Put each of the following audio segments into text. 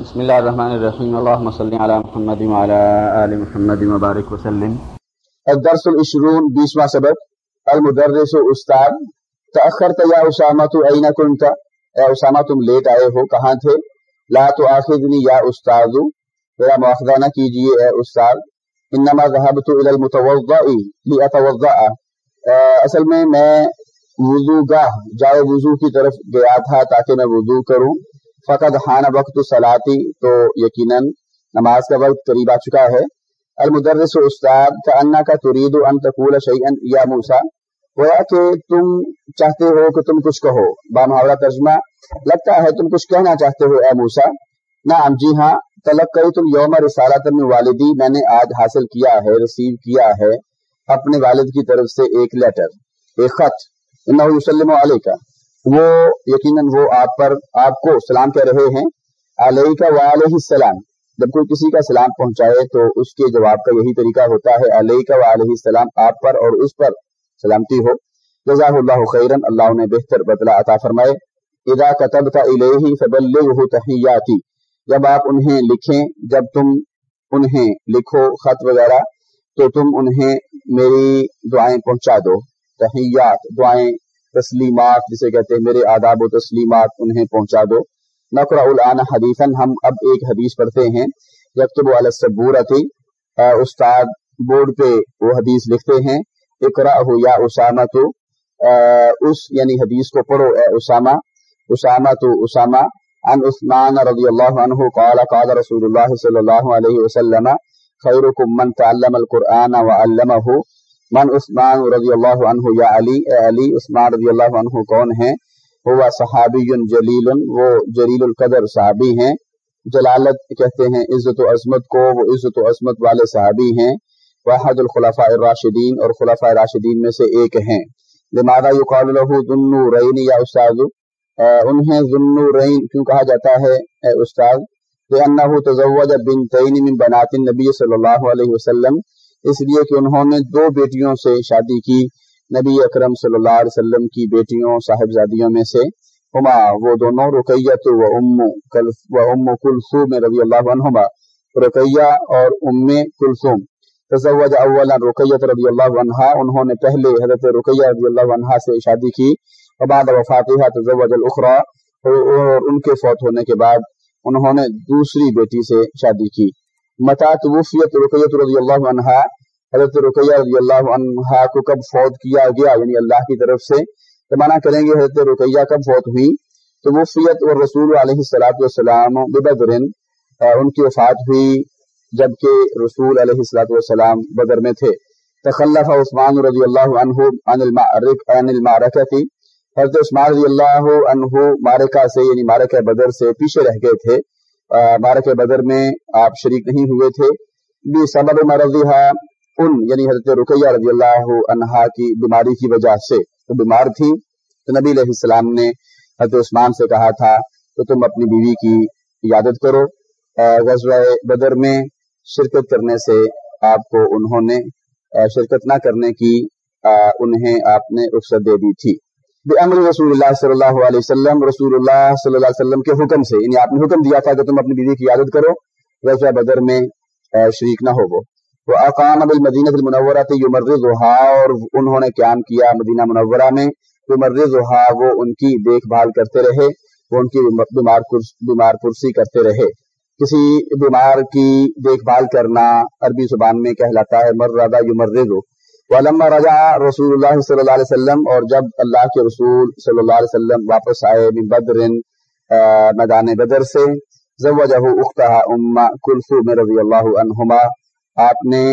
بسم اللہ الرحمن الرحیم۔ اللہم صلی علی محمد وعلی آل محمد مبارک وسلم۔ الدرس العشرون، بیسواں سبق۔ المدرس استاد۔ تأخرت یا اسامہ تو این کنت؟ اے اسامہ تم لیٹ آئے ہو، کہاں تھے؟ لا تو آخذنی یا استاد۔ میرا مواخذہ نہ کیجیے، اے استاد۔ انما ذهبت الى المتوضع لاتوضع اصل میں میں وضو گاہ، جائے وضو کی طرف گیا تھا تاکہ میں وضو کروں۔ فقط حان وقت سلاتی تو یقیناً نماز کا وقت قریب آ چکا ہے۔ المدرس استاد کا انا کا ترید ان تقول شعین یا موسا گویا کہ تم چاہتے ہو کہ تم کچھ کہو۔ محاورہ ترجمہ، لگتا ہے تم کچھ کہنا چاہتے ہو، اے موسا نعم جی ہاں تلق کئی تم یوم رسالت میں والدی، میں نے آج حاصل کیا ہے، ریسیو کیا ہے، اپنے والد کی طرف سے ایک لیٹر، ایک خط۔ انہو یسلم علیہ کا وہ یقیناً وہ آپ پر آپ کو سلام کہہ رہے ہیں۔ علیہ کا علیہ السلام۔ جب کوئی کسی کا سلام پہنچائے تو اس کے جواب کا یہی طریقہ ہوتا ہے علیہ کا علیہ السلام، آپ پر اور اس پر سلامتی ہو۔ جزا اللہ خیرن اللہ نے بہتر بدلہ عطا فرمائے۔ ادا کتب کا الہی فبلغه تحیاتی۔ جب آپ انہیں لکھیں، جب تم انہیں لکھو خط وغیرہ، تو تم انہیں میری دعائیں پہنچا دو۔ تحیات، دعائیں تسلیمات جسے کہتے ہیں، میرے آداب و تسلیمات انہیں پہنچا دو۔ نقر العن حدیثن ہم اب ایک حدیث پڑھتے ہیں۔ یکتب علی استاد، بورڈ پہ وہ حدیث لکھتے ہیں۔ اقرا ہو یا اسامہ تو اس یعنی حدیث کو پڑھو، اے اسامہ۔ اسامہ تو اسامہ۔ ان عثمان رضی اللہ عنہ قال قال رسول اللہ صلی اللہ علیہ وسلم، خیرکم من تعلم القرآن وعلمہ من عثمان رضی اللہ عنہ یا علی، اے علی، عثمان رضی اللہ عنہ کون ہیں؟ ہوا صحابی جلیل وہ جلیل القدر صحابی ہیں۔ جلالت کہتے ہیں عزت و عظمت کو، وہ عزت و عظمت والے صحابی ہیں۔ واحد الخلفاء الراشدین، اور خلفاء راشدین میں سے ایک ہیں۔ لماذا یقال له ذنو رین یا استاد انہیں ذنو رین کیوں کہا جاتا ہے؟ اے استاد لانه تزوج بنتین من بنات النبی صلی اللہ علیہ وسلم۔ اس لیے کہ انہوں نے دو بیٹیوں سے شادی کی۔ نبی اکرم صلی اللہ علیہ وسلم کی بیٹیوں، صاحبزادیوں میں سے ہما، وہ دونوں رقیت و ام و ام کلثوم رضی اللہ عنہما۔ رقیہ اور ام کلثوم۔ تزوج اولا رقیت رضی اللہ عنہا۔ انہوں نے پہلے حضرت رقیہ رضی اللہ عنہا سے شادی کی۔ اور بعد وفاتحہ تزوج الاخرى۔ اور ان کے فوت ہونے کے بعد انہوں نے دوسری بیٹی سے شادی کی۔ متا توفیت رقیت رضی اللہ عنہ حضرت رقیہ رضی اللہ عنہ کو کب فوت کیا گیا یعنی اللہ کی طرف سے، تو مانا کریں گے حضرت رقیہ کب فوت ہوئی؟ تو وفیت اور رسول علیہ السلاۃ والسلام ببدر ان کی وفات ہوئی جبکہ رسول علیہ السلاۃ والسلام بدر میں تھے۔ تخلف عثمان رضی اللہ عنہ عن المعرکہ تھی حضرت عثمان رضی اللہ عنہ مارکہ سے یعنی مارکہ بدر سے پیچھے رہ گئے تھے۔ مارک بدر میں آپ شریک نہیں ہوئے تھے۔ بھی سبب مرضیہ ان یعنی حضرت رقیہ رضی اللہ عنہا کی بیماری کی وجہ سے وہ بیمار تھی تو نبی علیہ السلام نے حضرت عثمان سے کہا تھا، تو تم اپنی بیوی کی عیادت کرو۔ غزوہ بدر میں شرکت کرنے سے آپ کو انہوں نے شرکت نہ کرنے کی انہیں آپ نے رخصت دے دی تھی۔ امر رسول اللہ صلی اللہ علیہ وسلم، رسول اللہ صلی اللہ علیہ وسلم کے حکم سے یعنی آپ نے حکم دیا تھا کہ تم اپنی بیوی کی عادت کرو ویسا بدر میں شریک نہ ہو وہ اقام اب المدینہ المنورہ تھے یمر اور انہوں نے قیام کیا مدینہ منورہ میں۔ یمر ضحا وہ ان کی دیکھ بھال کرتے رہے، وہ ان کی بیمار بیمار پرسی کرتے رہے۔ کسی بیمار کی دیکھ بھال کرنا عربی زبان میں کہلاتا ہے مر رضا یمر علما رجا رسول اللہ صلی اللہ علیہ وسلم اور جب اللہ کے رسول صلی اللہ علیہ وسلم واپس آئے بدر میدان بدر سے، زوجہ اختہ اما کلثوم رضی اللہ عنہما، آپ نے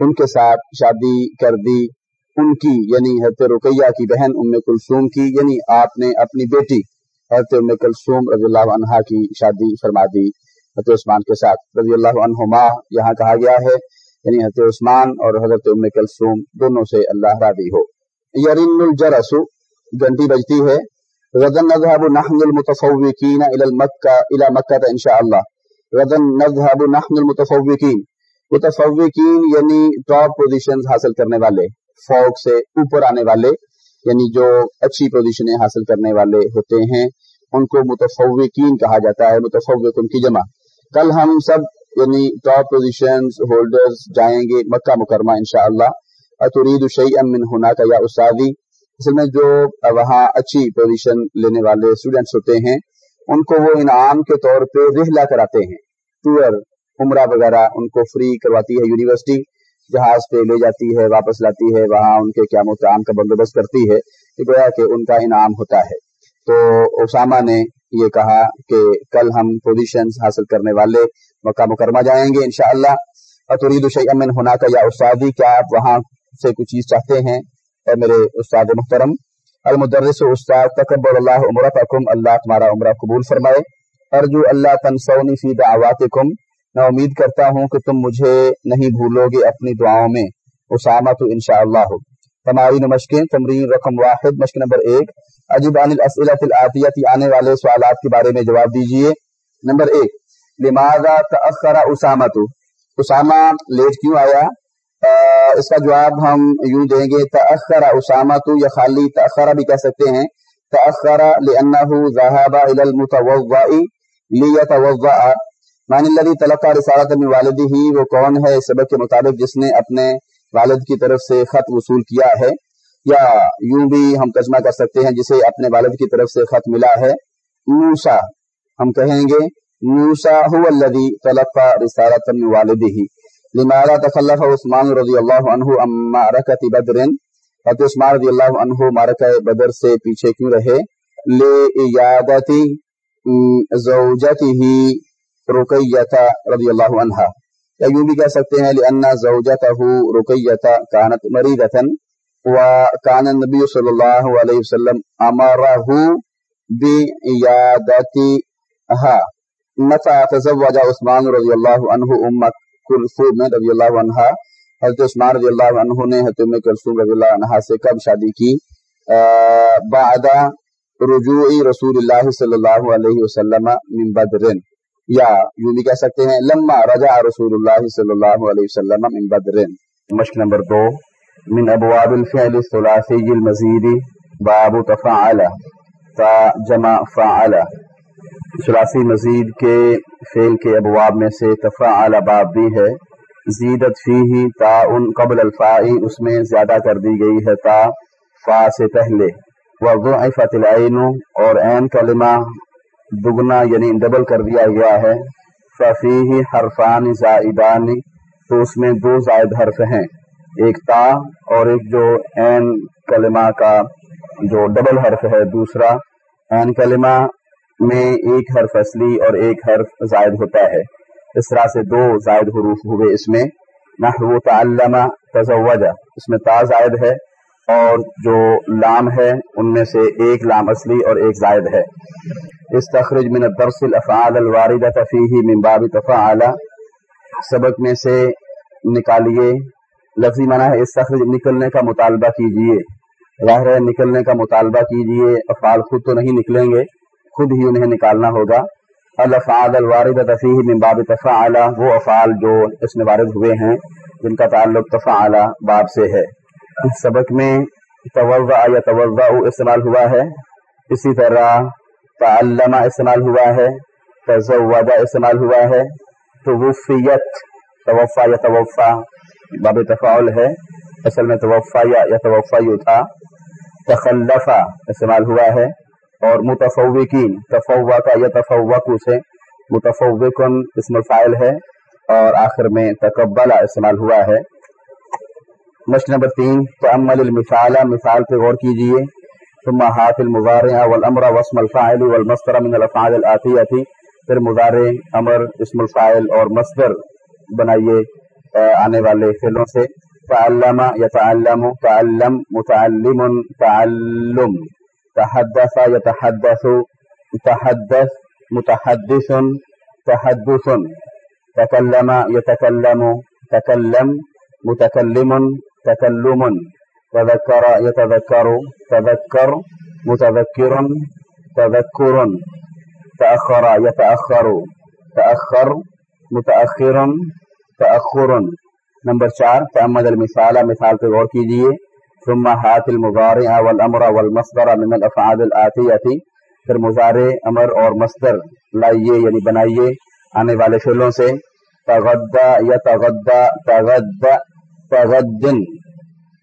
ان کے ساتھ شادی کر دی۔ ان کی یعنی حضرت رقیہ کی بہن ام کلثوم کی یعنی آپ نے اپنی بیٹی حضرت ام کلثوم رضی اللہ عنہا کی شادی فرما دی۔ حضرت عثمان کے ساتھ رضی اللہ عنہما، یہاں کہا گیا ہے یعنی حضرت عثمان اور حضرت ام کلثوم دونوں سے اللہ راضی ہو۔ یرین الجرس، گھنٹی بجتی ہے۔ رضن نذهب نحن المتفوقین الى المکہ الى مکہ انشاءاللہ۔ رضن نذهب نحن المتفوقین متفوقین یعنی ٹاپ پوزیشنز حاصل کرنے والے، فوق سے اوپر آنے والے یعنی جو اچھی پوزیشنیں حاصل کرنے والے ہوتے ہیں، ان کو متفوقین کہا جاتا ہے متفوق ان کی جمع۔ کل ہم سب یعنی ٹاپ پوزیشن ہولڈرز جائیں گے مکہ مکرمہ انشاءاللہ۔ اترید شعی امن ہونا کا یا استادی اصل میں جو وہاں اچھی پوزیشن لینے والے اسٹوڈینٹس ہوتے ہیں، ان کو وہ انعام کے طور پہ رحلہ کراتے ہیں۔ ٹور عمرہ وغیرہ ان کو فری کرواتی ہے یونیورسٹی جہاز پہ لے جاتی ہے، واپس لاتی ہے، وہاں ان کے قیام و تعام کا بندوبست کرتی ہے۔ گویا کہ ان کا انعام ہوتا ہے۔ تو اسامہ نے یہ کہا کہ کل ہم پوزیشن حاصل کرنے والے مکہ مکرمہ جائیں گے انشاءاللہ۔ شاء اللہ امن ہونا کا یا استادی کیا آپ وہاں سے کچھ چیز چاہتے ہیں؟ اے میرے استاد محترم، المدرس استاد تکبر اللہ عمر فکم اللہ تمہارا عمرہ قبول فرمائے۔ ارجو اللہ تنسونی فی دعواتکم۔ میں امید کرتا ہوں کہ تم مجھے نہیں بھولو گے اپنی دعاؤں میں۔ اسامہ تو انشاءاللہ ہو۔ تمارین مشقیں تمرین رقم واحد مشق نمبر ایک۔ عجیب عن الاسئلت العطیتی آنے والے سوالات کے بارے میں جواب دیجیے۔ نمبر ایک لماذا تأخر اسامہ تو؟ اسامہ لیٹ کیوں آیا؟ آ, اس کا جواب ہم یوں دیں گے تأخر اسامہ تو یا خالی تأخر بھی کہہ سکتے ہیں۔ تأخر لأنه ذهب الى المتوضع ليتوضع مان اللہ تلقا رسالت میں والدی ہی وہ کون ہے؟ اس سبق کے مطابق جس نے اپنے والد کی طرف سے خط وصول کیا ہے، یا یوں بھی ہم ترجمہ کر سکتے ہیں جسے اپنے والد کی طرف سے خط ملا ہے موسا ہم کہیں گے موسا ہو الدی تلقا رسالت میں والدی ہی لمارا تخلف عثمان رضی اللہ عنہ عن مارکت بدر؟ حضرت عثمان رضی اللہ عنہ مارکہ بدر سے پیچھے کیوں رہے؟ لے یادتی زوجتی ہی رقیتا رضی اللہ عنہ۔ یا یوں بھی کہہ سکتے ہیں، لأن زوجته رقیتا کانت مریدتا وکان النبی صلی اللہ علیہ وسلم امرہ بعیادتها متى تزوج عثمان رضی اللہ عنہ ام کلثوم رضی اللہ عنہ حضرت عثمان رضی اللہ عنہ نے حضرت ام کلثوم رضی اللہ عنہ سے کب شادی کی۔ بعد رجوع رسول اللہ صلی اللہ علیہ وسلم من بدرن یا یوں بھی کہہ سکتے ہیں، لما رجع رسول اللہ صلی اللہ علیہ وسلم من بدر. مشق نمبر دو. من ابواب الفعل الثلاثی المزید. باب تفاعل تا جمع فاعل ثلاثی مزید کے فعل کے ابواب میں سے تفاعل باب بھی ہے. زیدت فی ہی تا ان قبل الفائی اس میں زیادہ کر دی گئی ہے تا فا سے پہلے. وضعفت العین اور عین کلمہ دگنا یعنی ڈبل کر دیا گیا ہے۔ ففی حرفان زائدان۔ تو اس میں دو زائد حرف ہیں۔ ایک تا اور ایک جو این کلمہ کا جو ڈبل حرف ہے دوسرا۔ این کلمہ میں ایک حرف اصلی اور ایک حرف زائد ہوتا ہے۔ اس طرح سے دو زائد حروف ہوئے اس میں۔ نحو تعلم تزوجہ۔ اس میں تا زائد ہے۔ اور جو لام ہے، ان میں سے ایک لام اصلی اور ایک زائد ہے۔ استخرج من الدرس الافعال الواردة فيه من باب تفاعل سبق میں سے نکالیے۔ لفظی معنی ہے استخرج، نکلنے کا مطالبہ کیجیے۔ ظاہر ہے، نکلنے کا مطالبہ کیجیے۔ افعال خود تو نہیں نکلیں گے، خود ہی انہیں نکالنا ہوگا۔ الافعال الواردة فيه من باب تفاعل وہ افعال جو اس میں وارد ہوئے ہیں، جن کا تعلق تفاعل باب سے ہے۔ سبق میں توضع یا توضع استعمال ہوا ہے۔ اسی طرح تعلم استعمال ہوا ہے تزوجہ استعمال ہوا ہے۔ توفیت توفا یا توفا باب تفاعل ہے۔ اصل میں توفا یا توفا یو تھا۔ تخلفا استعمال ہوا ہے۔ اور متفوقین تفوقا یا تفوق سے متفوقن اسم الفائل ہے۔ اور آخر میں تقبلہ استعمال ہوا ہے۔ مشق نمبر تین تعمل المثال، مثال پہ غور کیجیے۔ ثم هات المضارع والامر واسم الفاعل والمصدر من الافعال الاتيه پھر مضارع امر اسم الفاعل اور مصدر بنائیے آنے والے فعلوں سے۔ تعلم يتعلم، تعلم، متعلم، تعلم۔ تحدث، يتحدث تحدث متحدث، تحدث۔ تكلم، يتكلم، تكلم، متكلم۔ تكلم تذكر، يتذكر، تذكر، متذكر، تذكر، تأخر، يتأخر، تأخر، متأخر، تأخر. نمبر چار، تعمد المثال، مثال پہ غور کیجیے. ثم هات المضارع والامر والمصدر من الافعال الاتيه پھر مضارع امر اور مصدر لائیے یعنی بنائیے آنے والے فعلوں سے. تغدا یا تغدا تغد تغدن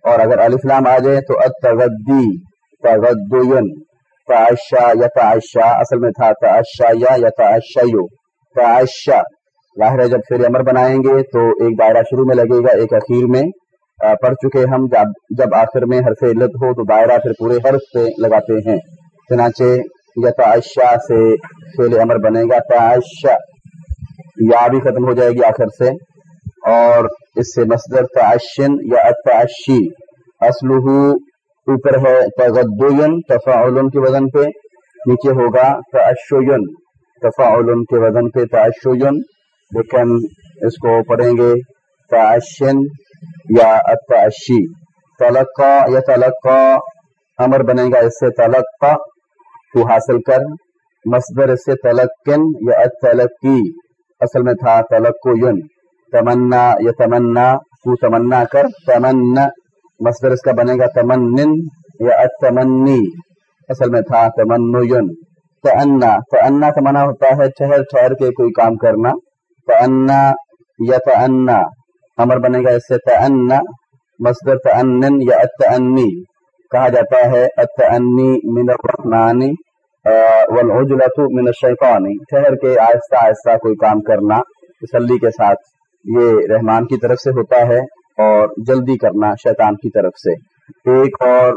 اور اگر الفلام آ جائے تو اتغدی تغدین تعشا یا تعشا اصل میں تھا تعشا یا یا تعشیو تعشا ظاہر ہے جب پھر امر بنائیں گے تو ایک دائرہ شروع میں لگے گا، ایک اخیر میں۔ پڑھ چکے ہم جب جب آخر میں حرف علت ہو تو دائرہ پھر پورے حرف پہ لگاتے ہیں۔ چنانچہ یا تعشا سے فعل امر بنے گا۔ تعشا۔ یا بھی ختم ہو جائے گی آخر سے۔ اور اس سے مصدر تعشن یا اتعشی اسلحو اوپر ہے تغدین تفاعل کے وزن پہ، نیچے ہوگا تعشین تفاعل کے وزن پہ تعشین لیکن اس کو پڑھیں گے تعشن یا اتعشی تلقا، یا تلقا، امر بنے گا اس سے تلقا، تو حاصل کر۔ مصدر اس سے تلقن یا اتلقی اصل میں تھا تلقو یون تمنا یا تمنا، تو تمنا کر، تمنا مصدر اس کا بنے گا تمنن، یا اتمنی اصل میں تھا تمن تنا تنا تمنا ہوتا ہے ٹھہر ٹھہر کے کوئی کام کرنا۔ تنا یا تنا امر بنے گا اس سے تنا مصدر تن یا اتنی کہا جاتا ہے اتنی من الرحمانی والعجلت من الشیطانی ٹھہر کے آہستہ آہستہ کوئی کام کرنا، تسلی کے ساتھ۔ یہ رحمان کی طرف سے ہوتا ہے اور جلدی کرنا شیطان کی طرف سے۔ ایک اور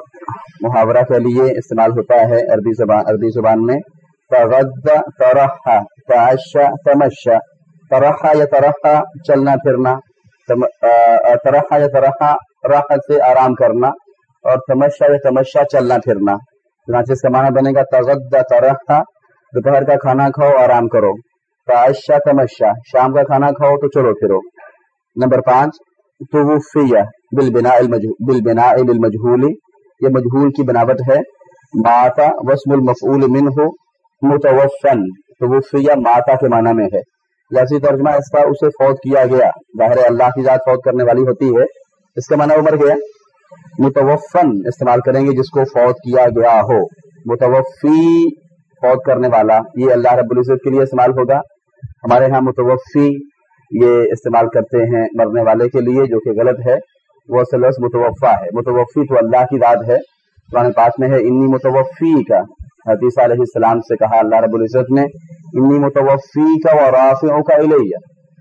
محاورہ کے لیے استعمال ہوتا ہے عربی زبان عربی زبان میں تغد ترحا تعشا تمشا ترحا یا ترحا چلنا، پھرنا۔ ترحا یا ترحا راحت سے آرام کرنا۔ اور تمشا یا تمشا چلنا، پھرنا۔ چنانچہ اس کا معنی بنے گا تغد ترحا دوپہر کا کھانا کھاؤ، آرام کرو۔ تعشا تمشا شام کا کھانا کھاؤ تو چلو پھرو۔ نمبر پانچ، توفیہ بالبناء بالبناء للمجهول، یہ مجہول کی بناوٹ ہے۔ ماتا وسم المفعول منه متوفن، توفیہ ماتا کے معنی میں ہے۔ جیسی ترجمہ اس کا اسے فوت کیا گیا۔ ظاہر اللہ کی ذات فوت کرنے والی ہوتی ہے۔ اس کا معنی عمر گیا۔ متوفن استعمال کریں گے جس کو فوت کیا گیا ہو۔ متوفی فوت کرنے والا، یہ اللہ رب العزت کے لیے استعمال ہوگا۔ ہمارے ہاں متوفی یہ استعمال کرتے ہیں مرنے والے کے لیے جو کہ غلط ہے، وہ اصل متوفا ہے۔ متوفی تو اللہ کی داد ہے۔ قرآن پاک میں ہے، انی متوفی کا حدیث علیہ السلام سے کہا، اللہ رب العزت نے انی متوفی کا اور رافعوں کا الیہ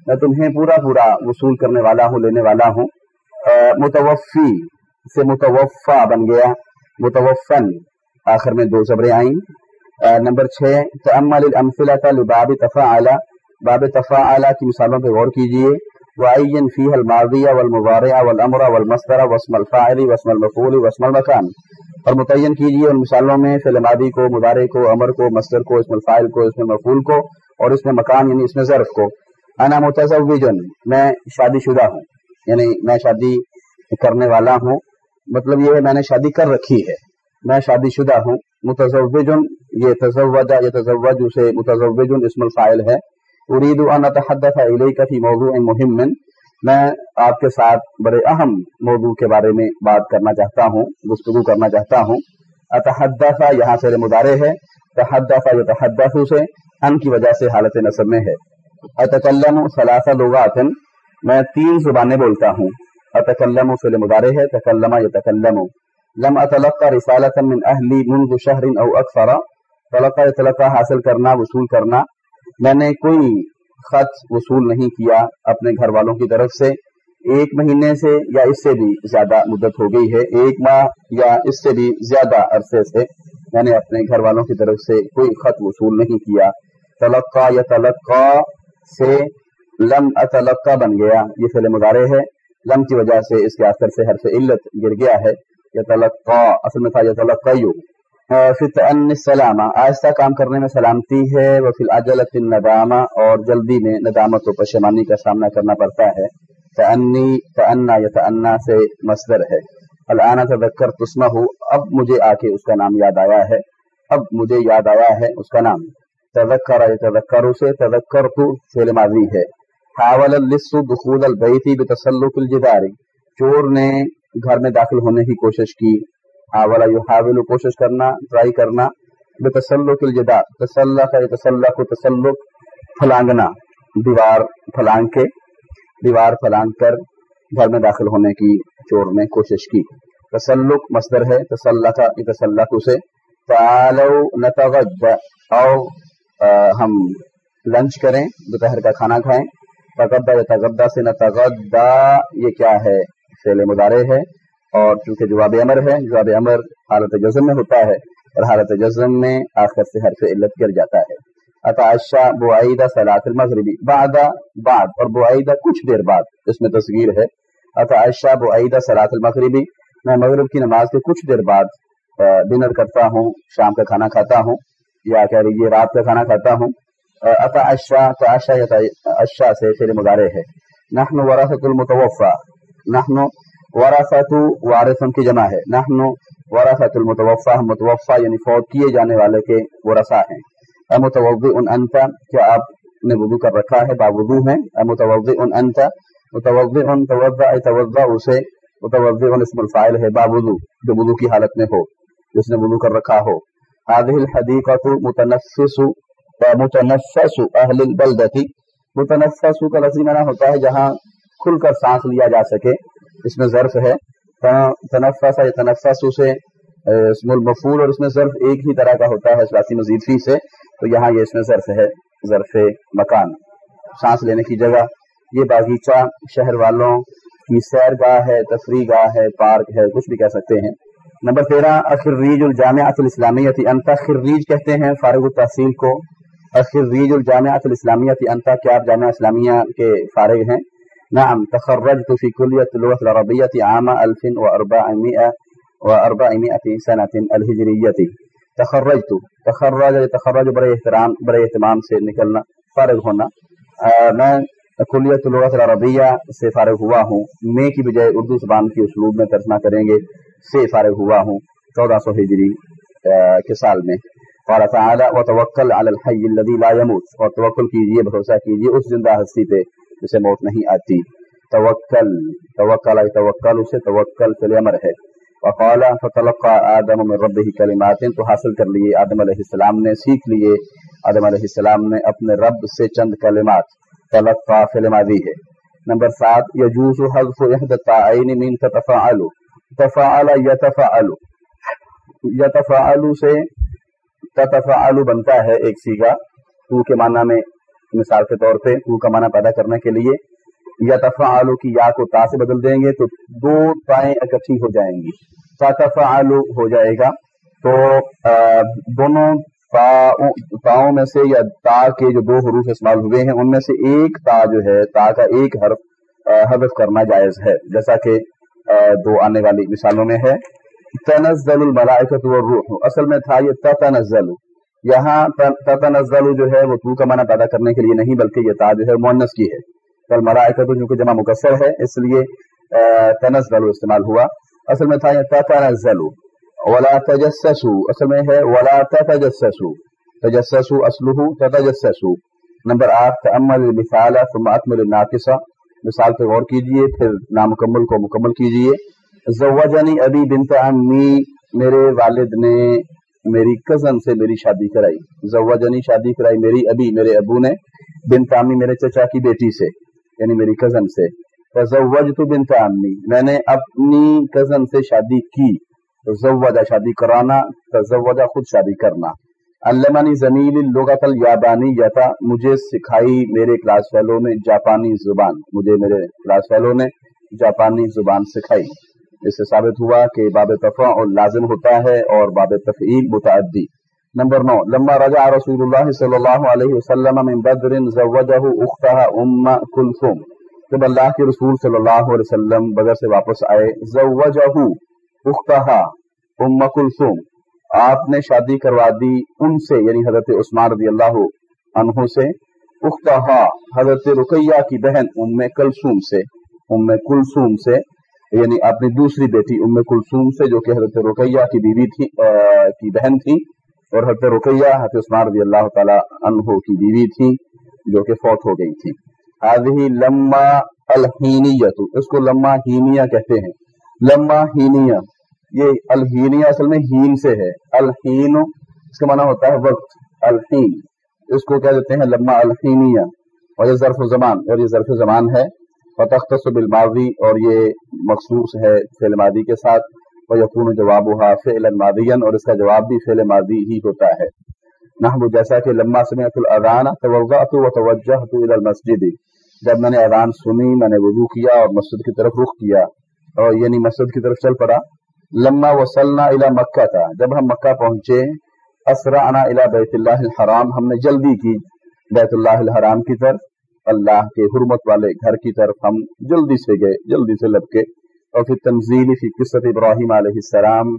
میں تمہیں پورا پورا وصول کرنے والا ہوں، لینے والا ہوں۔ متوفی سے متوفا بن گیا۔ متوفن۔ آخر میں دو زبریں آئیں۔ نمبر چھ تمل الامثلہ لباب تفاعل باب تفا اعلیٰ کی مثالوں پہ غور کیجیے وعین فی الماضیہ والمبارع والامر والمصدر وسم الفاعل وسم المفعول وسم المکان اور متعین کیجیے ان مثالوں میں فعل ماضی کو مدارے کو، امر کو، مصدر کو، اسم الفاعل کو، اسم المفعول کو اور اس میں مکان یعنی اس میں ظرف کو۔ انا متزوجن، میں شادی شدہ ہوں یعنی میں شادی کرنے والا ہوں۔ مطلب یہ ہے میں نے شادی کر رکھی ہے، میں شادی شدہ ہوں۔ متزوجن، یہ تزوجہ، یہ تزوج اسے متزوجن اسم الفاعل ہے۔ ارید ان اتحدث الیک فی موضوع مهم. میں آپ کے ساتھ بڑے اہم موضوع کے بارے میں بات کرنا چاہتا ہوں، گفتگو کرنا چاہتا ہوں۔ اتحدث یہاں سے مدارے ہے۔ تحدث یتحدث سے۔ ان کی وجہ سے حالت نصب میں ہے۔ اتکلم ثلاث لغات۔ میں تین زبانیں بولتا ہوں۔ اتکلم فعل مدارے ہے۔ تکلم یتکلم لم اتلقى رسالة من اهلی منذ شهر او اکثر تلقى تلقى حاصل کرنا، وصول کرنا۔ میں نے کوئی خط وصول نہیں کیا اپنے گھر والوں کی طرف سے۔ ایک مہینے سے یا اس سے بھی زیادہ مدت ہو گئی ہے۔ ایک ماہ یا اس سے بھی زیادہ عرصے سے میں نے اپنے گھر والوں کی طرف سے کوئی خط وصول نہیں کیا۔ تلقا یا تلقا سے لم اتلقا بن گیا۔ یہ فعل مظاہرے ہے۔ لم کی وجہ سے اس کے آخر سے حرف علت گر گیا ہے۔ یا تلقا اصل میں تھا یا تلقا ان سلامہ۔ آہستہ کام کرنے میں سلامتی ہے وہ فی العجلت الندامہ۔ اور جلدی میں ندامت و پشمانی کا سامنا کرنا پڑتا ہے۔ تعنی تنا یا تنا سے مصدر ہے۔ الآن تذکر تسمہ ہو اب مجھے آ کے اس کا نام یاد آیا ہے۔ اب مجھے یاد آیا ہے اس کا نام۔ تذکر یا تذکر سے تذکر تو فعل ماضی ہے۔ حاول اللص دخول البیتی بتسلق الجدار۔ چور نے گھر میں داخل ہونے کی کوشش کی۔ حاولا یو حاول کوشش کرنا ٹرائی کرنا بے تسلق الجدا تسلق تسلق تسلق، پھلانگنا، دیوار پھلانگ کے، دیوار پھلانگ کر گھر میں داخل ہونے کی چور نے کوشش کی۔ تسلق مصدر ہے، تسلق تسلق اسے۔ تعالو نتغد او ہم لنچ کریں، دوپہر کا کھانا کھائیں۔ تغدا یا تغدا سے نتغدا یہ کیا ہے؟ فعل مدارے ہے۔ اور چونکہ جواب امر ہے، جواب امر حالت جزم میں ہوتا ہے اور حالت جزم میں آخر سے حرف علت گر جاتا ہے۔ اتعشا بعیدہ سلاط المغربی بعد بعد اور بعیدہ کچھ دیر بعد، اس میں تصویر ہے۔ اتعشا بعیدہ سلاط المغربی میں مغرب کی نماز کے کچھ دیر بعد ڈنر کرتا ہوں، شام کا کھانا کھاتا ہوں، یا کہہ لیجیے رات کا کھانا کھاتا ہوں۔ اتا اشا اشا یا اشا سے فیر مدارے ہے نحن وراثت المتوفا نحن وراثت وارثن کی جمع ہے۔ نحن وراثت المتوفا متوفا یعنی فوت کیے جانے والے کے ورثا ہیں۔ امتوضع ان انت، کیا آپ نے وضو کر رکھا ہے؟ باوضو ہیں۔ امتوضع ان انت متوضع ان توضع توضع، اسے متوضع اسم الفائل ہے باوضو جو وضو کی حالت میں ہو، جس نے وضو کر رکھا ہو۔ هذه الحديقة متنفس متنفس اهل البلدة متنفس کا لفظی معنی ہوتا ہے جہاں کھل کر سانس لیا جا سکے۔ اس میں ظرف ہے۔ تنفس یا تنفس سے اسم المفول اور اس میں ظرف ایک ہی طرح کا ہوتا ہے سلاسی مزید فی سے۔ تو یہاں یہ اس میں ظرف ہے، ظرف مکان۔ سانس لینے کی جگہ۔ یہ باغیچہ، شہر والوں کی سیر گاہ ہے، تفریح گاہ ہے، پارک ہے، کچھ بھی کہہ سکتے ہیں۔ نمبر تیرہ اخریج الجامعۃ الاسلامیہ انتا۔ خریج کہتے ہیں فارغ التحصیل کو۔ اخریج الجامعۃ الاسلامیہ انتا۔ کیا آپ جامعہ اسلامیہ کے فارغ ہیں؟ نعم، تخرجت في كلية اللغة العربية عام 1400 و400 سنة الهجرية. تخرجت، تخرج تخرج برے احترام برے اہتمام سے نکلنا فارغ ہونا میں کلیت اللغت العربیہ سے فارغ ہوا ہوں۔ میں کی بجائے اردو زبان کی اسلوب میں ترجمہ کریں گے۔ سے فارغ ہوا ہوں چودہ سو ہجری کے سال میں۔ قال تعالی وتوکل علی الحی الذی لا يموت اور توکل کیجیے، بھروسہ کیجیے، اس زندہ ہستی پہ۔ جسے موت نہیں آتی۔ توکل توکل ای توکل، اسے توکل فی الامر ہے۔ وقال، فتلقى آدم من ربه کلمات، تو حاصل کر لیے۔ آدم علیہ السلام نے سیکھ لیے۔ آدم علیہ السلام نے اپنے رب سے چند کلمات۔ تلقى فی الماضی ہے۔ نمبر سات، یجوز حذف احد الطائن من تتفاعل۔ تفاعل، یتفاعل۔ یتفاعل سے تتفاعل بنتا ہے ایک سیگا۔ تو کے معنی میں مثال کے طور پہ تو کا معنی پیدا کرنے کے لیے یتفاعل کی یا کو تا سے بدل دیں گے تو دو تائیں اکٹھی ہو جائیں گی۔ تتفاعل ہو جائے گا۔ تو دونوں تاؤں میں سے یا تا کے جو دو حروف استعمال ہوئے ہیں، ان میں سے ایک تا جو ہے، تا کا ایک حرف حذف کرنا جائز ہے۔ جیسا کہ دو آنے والی مثالوں میں ہے۔ تنزل الملائکت والروح۔ اصل میں تھا یہ تتنزل۔ یہاں تتنزل جو ہے وہ تو کا معنی پیدا کرنے کے لیے نہیں، بلکہ یہ تا جو ہے مونس کی ہے۔ کل ملائکت جو کہ جمع مکسر ہے، اس لیے تنزل استعمال ہوا۔ اصل میں تھا یہ تتنزل۔ ولا تجسسوا اصل میں ہے ولا تتجسسوا تجسسوا اصله تتجسسوا نمبر 8 تامل المثال ثم اكمل الناقصه مثال پہ غور کیجیے، پھر نامکمل کو مکمل کیجیے۔ زوجنی ابھی بنت امی، میرے والد نے میری کزن سے میری شادی کرائی زوجنی شادی کرائی، میری ابھی، میرے ابو نے بنت امی میرے چچا کی بیٹی سے یعنی میری کزن سے۔ زوج تو بنت امی میں نے اپنی کزن سے شادی کی۔ زوجہ شادی کرانا تزوجہ خود شادی کرنا۔ علمانی زمیل لغت الیابانی یتا مجھے سکھائی میرے کلاس فیلو نے جاپانی زبان، مجھے میرے کلاس فیلو نے جاپانی زبان سکھائی۔ اس سے ثابت ہوا کہ باب تفع لازم ہوتا ہے اور باب تفعیل متعدی۔ نمبر نو، لما رجع رسول اللہ صلی اللہ علیہ وسلم من بدر زوجہ اختها ام کلثوم۔ جب اللہ کے رسول صلی اللہ علیہ وسلم بدر سے واپس آئے، زوجہ اختها ام کلثوم۔ آپ نے شادی کروا دی ان سے یعنی حضرت عثمان رضی اللہ عنہ سے۔ اختہا حضرت رقیہ کی بہن ام کلثوم سے، ام کلثوم سے۔ یعنی اپنی دوسری بیٹی ام کلثوم سے جو کہ حضرت رقیہ کی بیوی تھی کی بہن تھی، اور حضرت رقیہ، حضرت عثمان رضی اللہ تعالی عنہ کی بیوی تھی، جو کہ فوت ہو گئی تھی۔ هذه لما الحینیت اس کو لما ہینیا کہتے ہیں۔ لما ہینیا یہ الہینیا اصل میں ہین سے ہے۔ الہین، اس کا معنی ہوتا ہے وقت، الہین۔ اس کو کہہ دیتے ہیں لما الہینیا اور یہ ظرف زمان، اور یہ ظرف زمان ہے۔ فتختص بالماضی اور یہ مخصوص ہے فعل ماضی کے ساتھ وہ یقون جواب ہوا فعل مادین اور اس کا جواب بھی فعل ماضی ہی ہوتا ہے۔ نحو، جیسا کہ لما سمعت الاذان، توضعت وتوجهت الى المسجد۔ جب میں نے اذان سنی، میں نے وضو کیا اور مسجد کی طرف رخ کیا۔ اور یعنی مسجد کی طرف چل پڑا۔ لما وصلنا الى مکہ تھا۔ جب ہم مکہ پہنچے، اسرعنا الى بیت اللہ الحرام، ہم نے جلدی کی بیت اللہ الحرام کی طرف۔ اللہ کے حرمت والے گھر کی طرف ہم جلدی سے گئے، جلدی سے لب کے۔ اور پھر تنزیل فی قصت ابراہیم علیہ السلام،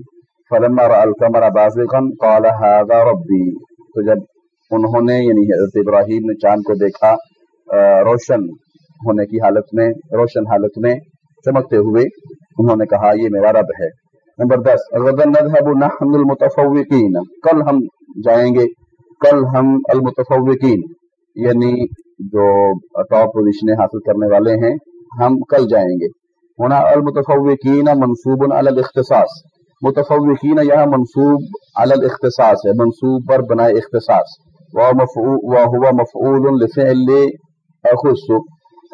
فلما را القمر بازغا قال، هذا ربی تو جب انہوں نے یعنی حضرت ابراہیم نے چاند کو دیکھا روشن ہونے کی حالت میں، روشن حالت میں چمکتے ہوئے انہوں نے کہا، یہ میرا رب ہے۔ نمبر دس غدا نذهب نحن المتفوقین۔ کل ہم جائیں گے، کل ہم المتفوقین۔ یعنی جو ٹاپ پوزیشنیں حاصل کرنے والے ہیں، ہم کل جائیں گے۔ ہونا المتفوقین منصوب الاختصاص۔ متفوقین یہاں منصوب الاختصاص ہے، منصوب پر بنائے اختصاص۔ وہ مفعول لفعل اخص۔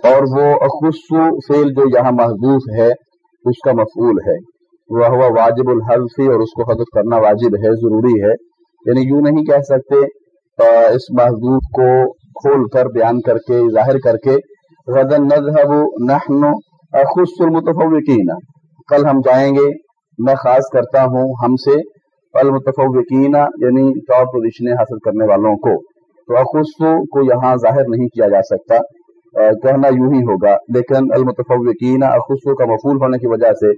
اور وہ اخص فعل جو یہاں محدود ہے، اس کا مفعول ہے۔ وہ ہوا واجب الحلف اور اس کو حدف کرنا واجب ہے، ضروری ہے۔ یعنی یوں نہیں کہہ سکتے اس محدود کو کھول کر بیان کر کے، ظاہر کر کے غدن نذهب نحن اخص المتفوقین۔ کل ہم جائیں گے، میں خاص کرتا ہوں ہم سے المتفوقین یعنی ٹاپ پوزیشن حاصل کرنے والوں کو۔ تو اخص کو یہاں ظاہر نہیں کیا جا سکتا کہنا یوں ہی ہوگا۔ لیکن المتفوقین اخص کا مفول ہونے کی وجہ سے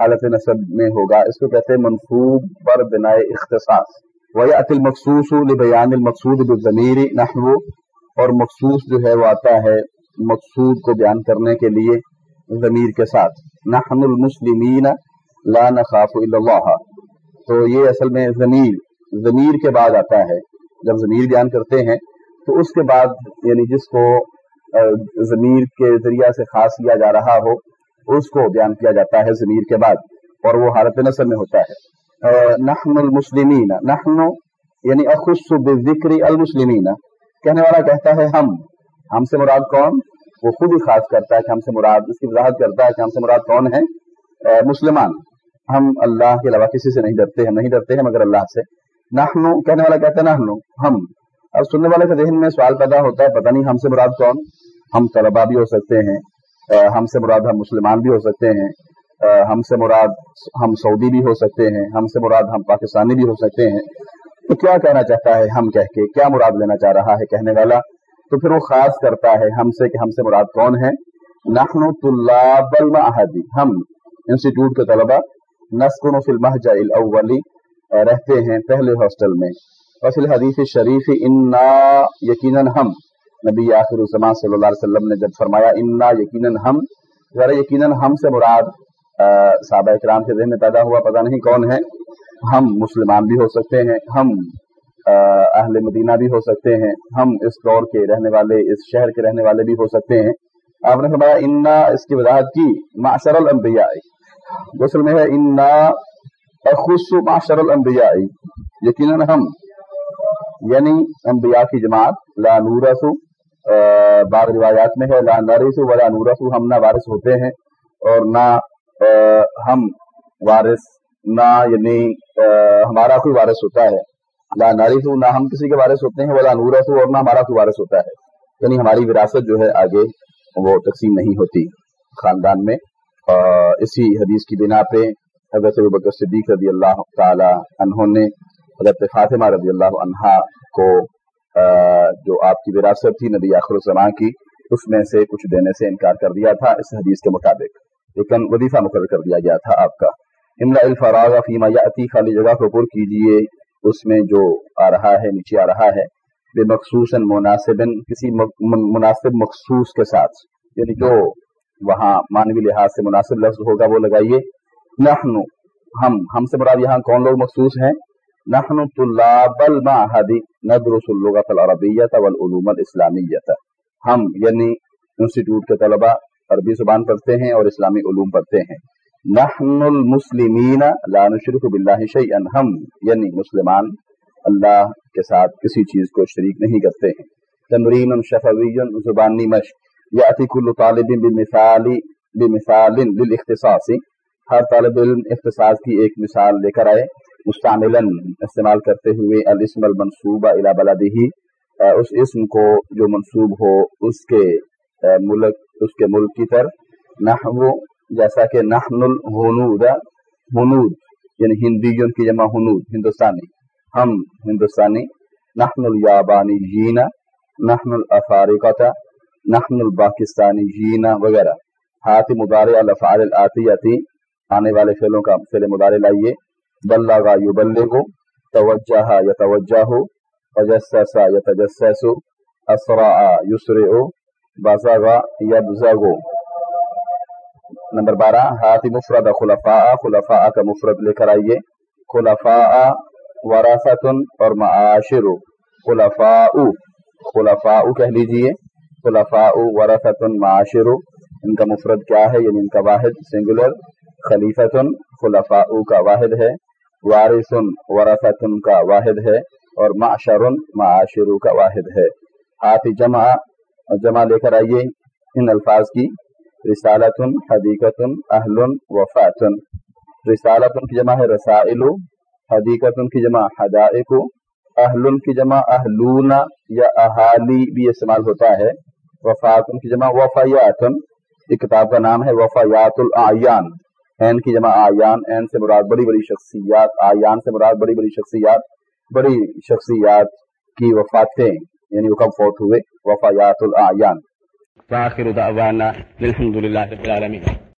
حالت نصب میں ہوگا۔ اس کو کہتے ہیں منصوب پر بنائے اختصاص۔ ویات المخصوص لبیان المقصود بالضمیر نحو اور مخصوص جو ہے وہ آتا ہے مقصود کو بیان کرنے کے لیے ضمیر کے ساتھ۔ نحن المسلمین لا نخاف الا اللہ۔ تو یہ اصل میں ضمیر ضمیر کے بعد آتا ہے۔ جب ضمیر بیان کرتے ہیں، تو اس کے بعد یعنی جس کو ضمیر کے ذریعہ سے خاص کیا جا رہا ہو، اس کو بیان کیا جاتا ہے ضمیر کے بعد۔ اور وہ حالت نصر میں ہوتا ہے۔ نحن المسلمین، نحن یعنی اخص بذکر المسلمین۔ کہنے والا کہتا ہے ہم ہم سے مراد کون؟ وہ خود ہی خاص کرتا ہے کہ ہم سے مراد، اس کی وضاحت کرتا ہے کہ ہم سے مراد کون ہے مسلمان، ہم اللہ کے علاوہ کسی سے نہیں ڈرتے، ہم نہیں ڈرتے ہیں مگر اللہ سے۔ نحنو، کہنے والا کہتا ہے نحنو، ہم۔ اب سننے والے کے ذہن میں سوال پیدا ہوتا ہے، پتہ نہیں ہم سے مراد کون؟ ہم طلبا بھی ہو سکتے ہیں ہم سے مراد ہم مسلمان بھی ہو سکتے ہیں ہم سے مراد ہم سعودی بھی ہو سکتے ہیں، ہم سے مراد ہم پاکستانی بھی ہو سکتے ہیں۔ تو کیا کہنا چاہتا ہے ہم کہہ کے؟ کیا مراد لینا چاہ رہا ہے کہنے والا؟ تو پھر وہ خاص کرتا ہے ہم سے کہ ہم سے مراد کون ہے؟ نحن طلاب المعہدی، ہم انسٹیٹیوٹ کے طلبا نسکن فی المحجع الاولی رہتے ہیں پہلے ہاسٹل میں۔ وفی الحدیث شریف انا یقیناً ہم۔ نبی آخر الزمان صلی اللہ علیہ وسلم نے جب فرمایا، انا یقیناً ہم، ذرا یقیناً ہم سے مراد صحابہ اکرام کے ذہن میں پیدا ہوا، پتہ نہیں کون ہے۔ ہم مسلمان بھی ہو سکتے ہیں، ہم اہل مدینہ بھی ہو سکتے ہیں، ہم اس دور کے رہنے والے، اس شہر کے رہنے والے بھی ہو سکتے ہیں۔ آپ نے فرمایا، انا اس کی وضاحت کی معاشر الانبیاء غسل میں ہے، انا اخص معاشر الانبیاء یقیناً ہم یعنی انبیاء کی جماعت، لا نورس بعض روایات میں ہے، لا نرس ولا نورس ہم نہ وارث ہوتے ہیں اور نہ ہم وارث نہ یعنی ہمارا کوئی وارث ہوتا ہے۔ لا نارث نہ ہم کسی کے وارث ہوتے ہیں وہ نورت اور نہ ہمارا کوئی وارث ہوتا ہے۔ یعنی ہماری وراثت جو ہے آگے وہ تقسیم نہیں ہوتی خاندان میں۔ اسی حدیث کی بنا پہ حضرت بکر صدیق رضی اللہ تعالی عنہ نے حضرت فاطمہ رضی اللہ عنہا کو جو آپ کی وراثت تھی نبی آخر السلام کی، اس میں سے کچھ دینے سے انکار کر دیا تھا۔ اس حدیث کے مطابق۔ لیکن وظیفہ مقرر کر دیا گیا تھا آپ کا۔ املا الفراغ فیما یا خالی جگہ کو پر کیجیے اس میں جو آ رہا ہے، نیچے آ رہا ہے بے مخصوص مناسب کسی مناسب مخصوص کے ساتھ۔ یعنی جو وہاں مانوی لحاظ سے مناسب لفظ ہوگا، وہ لگائیے۔ نحن ہم ہم سے مراد یہاں کون لوگ مخصوص ہیں؟ نحن طلاب المعهد ندرس اللغة العربية والعلوم الاسلامیت ہم یعنی انسٹیٹیوٹ کے طلبہ عربی زبان پڑھتے ہیں اور اسلامی علوم پڑھتے ہیں۔ نحن المسلمین لا نشرک باللہ شیئا، ہم یعنی مسلمان، اللہ کے ساتھ کسی چیز کو شریک نہیں کرتے۔ ہیں تمرین شفوی زبانی مشق یاتی کل طالب بمثال بمثال للاختصاص۔ ہر طالب علم اختصاص کی ایک مثال لے کر آئے۔ مستعملا استعمال کرتے ہوئے الاسم المنصوبہ الى بلدہی اس اسم کو جو منصوب ہو، اس کے ملک، اس کے ملک کی طرف۔ نحو جیسا کہ نحن الحنود ہنود یعنی ہندیوں کی جمع ہنود، ہندوستانی۔ ہم ہندوستانی، نحن الیابانی جینا نحن الافارقہ نحن الباکستانی جینا وغیرہ۔ ہاتھ مدارے الافعال الاتیتی، آنے والے فعلوں کا فعل مدارے لائیے۔ بلغا یبلغ، توجہ یتوجہ تجسس یتجسس، اسرع یسرع، بزغ یبزغ۔ نمبر بارہ ہاتھ مفرد خلفاء خلفاء کا مفرد لے کر آئیے۔ خلفاء وراثتن اور معاشر، خلفاء خلفاء کہہ لیجیے۔ خلفاء وراثتن، معاشر، ان کا مفرد کیا ہے؟ یعنی ان کا واحد سنگولر خلیفتن، خلفاء کا واحد ہے۔ وارثن ورثتن کا واحد ہے۔ اور معاشر معاشر کا واحد ہے۔ ہاتھ جمع جمع لے کر آئیے ان الفاظ کی۔ رسالت حدیقت اہل وفات رسالت کی جمع ہے رسائل حدیقت کی جمع حدائق اہل کی جمع اہلون یا اہالی بھی استعمال ہوتا ہے۔ وفات کی جمع وفیات ایک کتاب کا نام ہے وفیات الاعیان این کی جمع آیان این سے مراد بڑی بڑی شخصیات آیان سے مراد بڑی بڑی شخصیات بڑی شخصیات کی وفاتیں یعنی وہ کب فوت ہوئے؟ وفیات الاعیان وآخر دعوانا الحمد لله رب العالمين